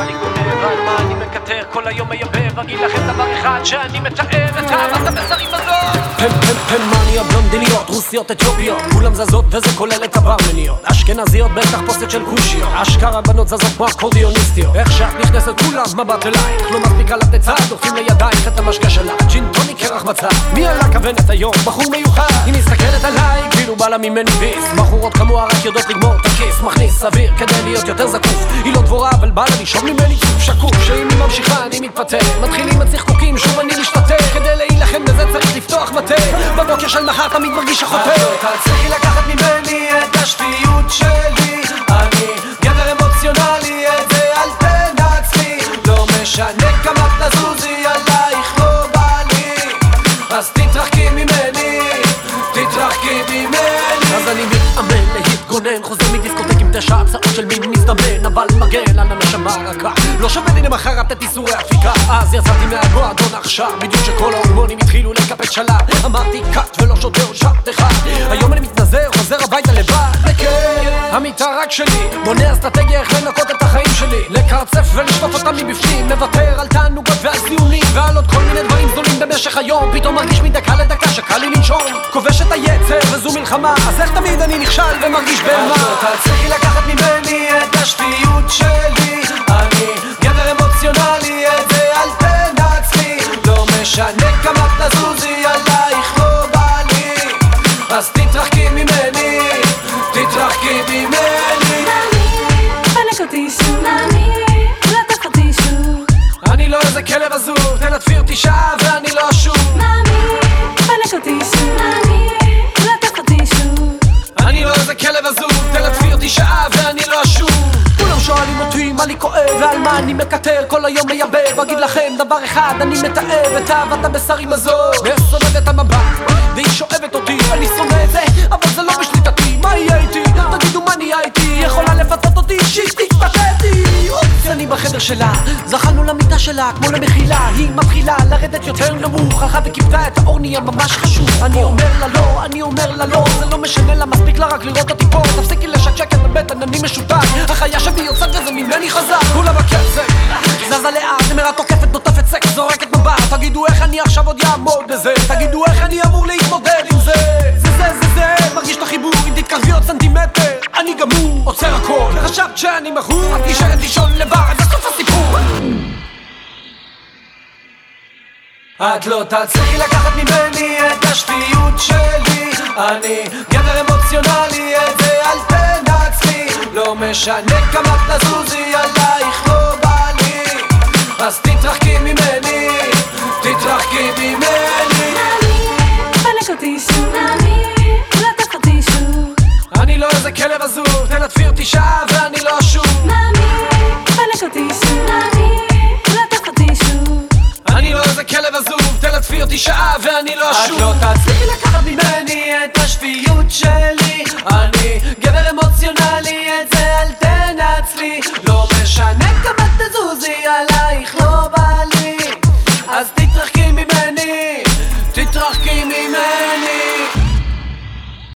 מה אני גונב, על מה אני מקטר, כל היום מייבב, אגיד לכם דבר אחד שאני מתאר את אהבת הבשרים הזאת. הם, הם, הם מניה בלונדיניות, רוסיות אתיופיות, כולם זזות וזה כולל את הברמניות. אשכנזיות בטח פוסט של כושיות, אשכרה בנות זזות כמו אקורדיוניסטיות. איך שאת נכנסת כולם מבט אלייך, לא מספיקה לתת צעד, דוחפים לידייך את המשקה שלך. ג'ין קרח בצד, מי על הכוונת היום? בחור מיוחד, היא מסתכלת עליי, כאילו בא לה ממני ביס. בחורות כמוה רק יודעות לגמור את הכיס, מכניס סביר כדי להיות יותר זקוף. היא לא דבורה אבל בא לה לישון ממני צוף שקוף, שאם היא ממשיכה אני מתפטר. מתחילים הצחקוקים, שוב אני משתתף, כדי להילחם בזה צריך לפתוח מטה. בבוקר של מחר תמיד מרגיש החוטא. להתגונן, חוזר מדיסקוטק עם תשע הצעות של מין מזדמן, אבל מגן על הנשמה רכה. לא שווה לי למחרת את איסורי הדפיקה. אז יצאתי מהמועדון עכשיו, בדיוק שכל ההורמונים התחילו לקפץ שלב. אמרתי קאט ולא שותה עוד שט אחד. היום אני מתנזר, חוזר הביתה לבד. וכן, המיטה רק שלי, בונה אסטרטגיה איך לנקות את החיים שלי. לקרצף ולשטוף אותם מבפנים, מוותר על תענוגות במשך היום. פתאום מרגיש מדקה לדקה שקל לי לנשום. כובש את היצר וזו מלחמה, אז איך תמיד אני נכשל ומרגיש בהמה? תצליחי לקחת ממני את השפיות שלי אני גבר אמוציונלי, את זה אל תנצלי לא משנה כמה תזוזי עלייך לא בא לי אז תתרחקי ממני, תתרחקי ממני פנק כואב ועל מה אני מקטר? כל היום מייבב אגיד לכם דבר אחד אני מתעב את אהבת הבשרים הזאת מסובב את המבט בחדר שלה. זכרנו למיטה שלה כמו למחילה. היא מתחילה לרדת יותר נמוך. הלכה וכיבתה את האור נהיה ממש חשוב אני אומר לה לא, אני אומר לה לא. זה לא משנה לה מספיק לה רק לראות אותי פה. תפסיקי לשקשק את הבטן אני משותק. החיה שבי יוצאת וזה ממני חזק. כולה בקצב. זזה לאט נמרה תוקפת נוטפת סקס זורקת מבט. תגידו איך אני עכשיו עוד יעמוד בזה. תגידו חשבת שאני מכור את נשארת לישון לבד זה סוף הסיפור. את לא תצליחי לקחת ממני את השפיות שלי. אני גבר אמוציונלי, את זה אל תנצלי לא משנה כמה תזוזי עלייך לא בא לי. אז תתרחקי ממני, אותי שעה ואני לא אשוב את לא תצליחי לקחת ממני את השפיות שלי.